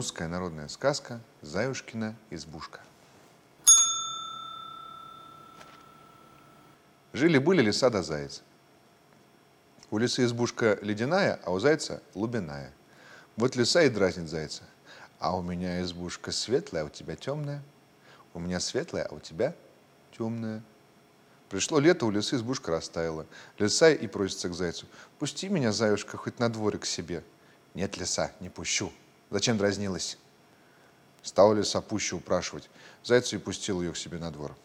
Русская народная сказка «Заюшкина избушка». Жили-были лиса да заяц. У лисы избушка ледяная, а у зайца лубиная. Вот лиса и дразнит зайца. А у меня избушка светлая, а у тебя темная. У меня светлая, а у тебя темная. Пришло лето, у лисы избушка растаяла. Лиса и просится к зайцу. Пусти меня, заюшка, хоть на дворик к себе. Нет, лиса, не пущу. Зачем дразнилась? Стала лиса пуще упрашивать. Зайца и пустил ее к себе на двор.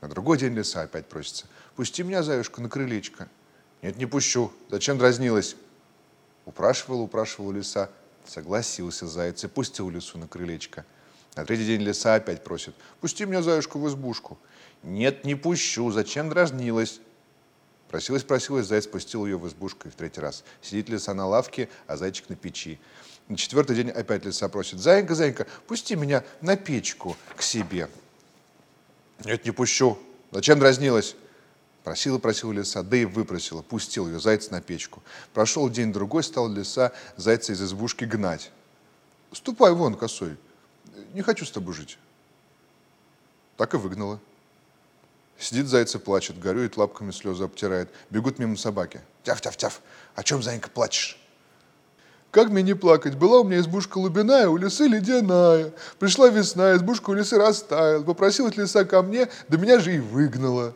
На другой день лиса опять просится. Пусти меня, заюшка, на крылечко. Нет, не пущу. Зачем дразнилась? Упрашивала, упрашивала лиса. Согласился заяц и пустил лису на крылечко. На третий день лиса опять просит. Пусти меня, заюшку, в избушку. Нет, не пущу. Зачем дразнилась? Просилась, просилась, заяц пустил ее в избушку и в третий раз. Сидит лиса на лавке, а зайчик на печи. На четвертый день опять лиса просит. Зайка, зайка, пусти меня на печку к себе. Нет, не пущу. Зачем дразнилась? Просила, просила лиса, да и выпросила, пустил ее зайца на печку. Прошел день-другой, стал лиса зайца из избушки гнать. Ступай вон, косой, не хочу с тобой жить. Так и выгнала. Сидит зайца плачет, горюет, лапками слезы обтирает. Бегут мимо собаки. Тяф-тяф-тяф, о чем, зайка, плачешь? Как мне не плакать? Была у меня избушка лубиная, у лисы ледяная. Пришла весна, избушка у лисы растаяла. Попросилась лиса ко мне, да меня же и выгнала.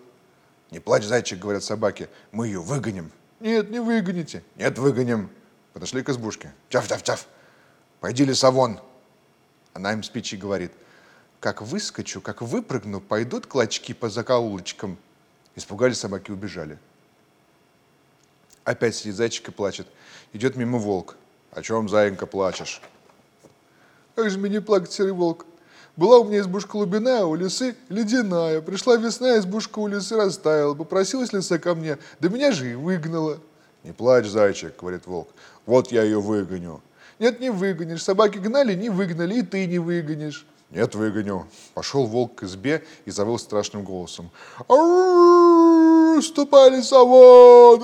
Не плачь, зайчик, говорят собаки, мы ее выгоним. Нет, не выгоните. Нет, выгоним. Подошли к избушке. Тяф-тяф-тяф. Пойди, лиса, вон. Она им с печи говорит. Как выскочу, как выпрыгну, пойдут клочки по закоулочкам. Испугались собаки, убежали. Опять сидит зайчик и плачет. Идет мимо волк. О чем, заинька, плачешь? Как же мне не плакать, серый волк? Была у меня избушка лубиная, а у лисы ледяная. Пришла весна, избушка у лисы растаяла. Попросилась лиса ко мне, да меня же и выгнала. Не плачь, зайчик, говорит волк. Вот я ее выгоню. Нет, не выгонишь. Собаки гнали, не выгнали, и ты не выгонишь. Нет, выгоню. Пошел волк к избе и завыл страшным голосом. Ступай, лесовод!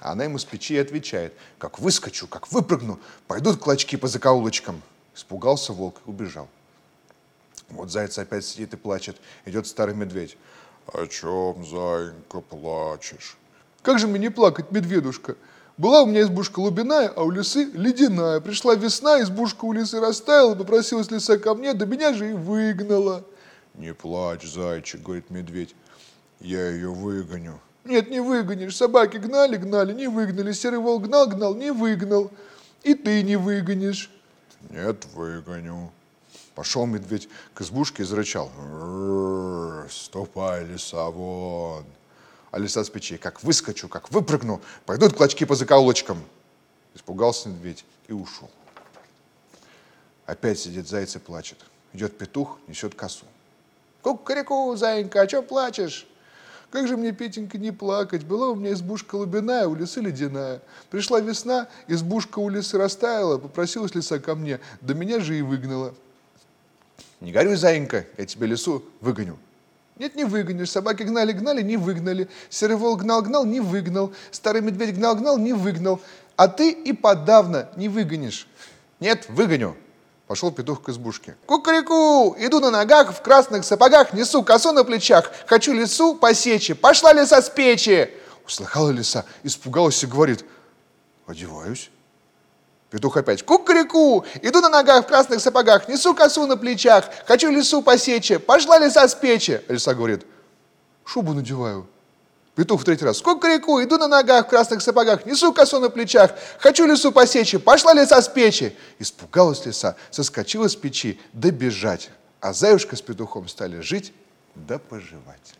Она ему с печи отвечает. Как выскочу, как выпрыгну, пойдут клочки по закоулочкам. Испугался волк и убежал. Вот заяц опять сидит и плачет. Идет старый медведь. О чем, зайка, плачешь? Как же мне не плакать, медведушка? Была у меня избушка лубиная, а у лисы ледяная. Пришла весна, избушка у лисы растаяла, попросилась лиса ко мне, да меня же и выгнала. Не плачь, зайчик, говорит медведь, я ее выгоню. Нет, не выгонишь. Собаки гнали, гнали, не выгнали. Серый волк гнал, гнал, не выгнал. И ты не выгонишь. Нет, выгоню. Пошел медведь к избушке и зарычал. Ступай, лиса, вон. А лиса с печи, как выскочу, как выпрыгну, пойдут клочки по закоулочкам. Испугался медведь и ушел. Опять сидит заяц и плачет. Идет петух, несет косу. Кукареку, зайенька, о чем плачешь? Как же мне, Петенька, не плакать? Была у меня избушка лубиная, у лисы ледяная. Пришла весна, избушка у лисы растаяла, попросилась лиса ко мне, да меня же и выгнала. Не горюй, заинька, я тебе лису выгоню. Нет, не выгонишь. Собаки гнали, гнали, не выгнали. Серый волк гнал, гнал, не выгнал. Старый медведь гнал, гнал, не выгнал. А ты и подавно не выгонишь. Нет, выгоню. Пошел петух к избушке. Кукареку! Иду на ногах, в красных сапогах, несу косу на плечах. Хочу лису посечи. Пошла лиса с печи. Услыхала лиса, испугалась и говорит, одеваюсь. Петух опять. Кукареку! Иду на ногах, в красных сапогах, несу косу на плечах. Хочу лису посечи. Пошла лиса с печи. А лиса говорит, шубу надеваю. Петух в третий раз. Кукареку, иду на ногах, в красных сапогах, несу косу на плечах, хочу лису посечи, пошла лиса с печи. Испугалась лиса, соскочила с печи, да бежать. А заюшка с петухом стали жить да поживать.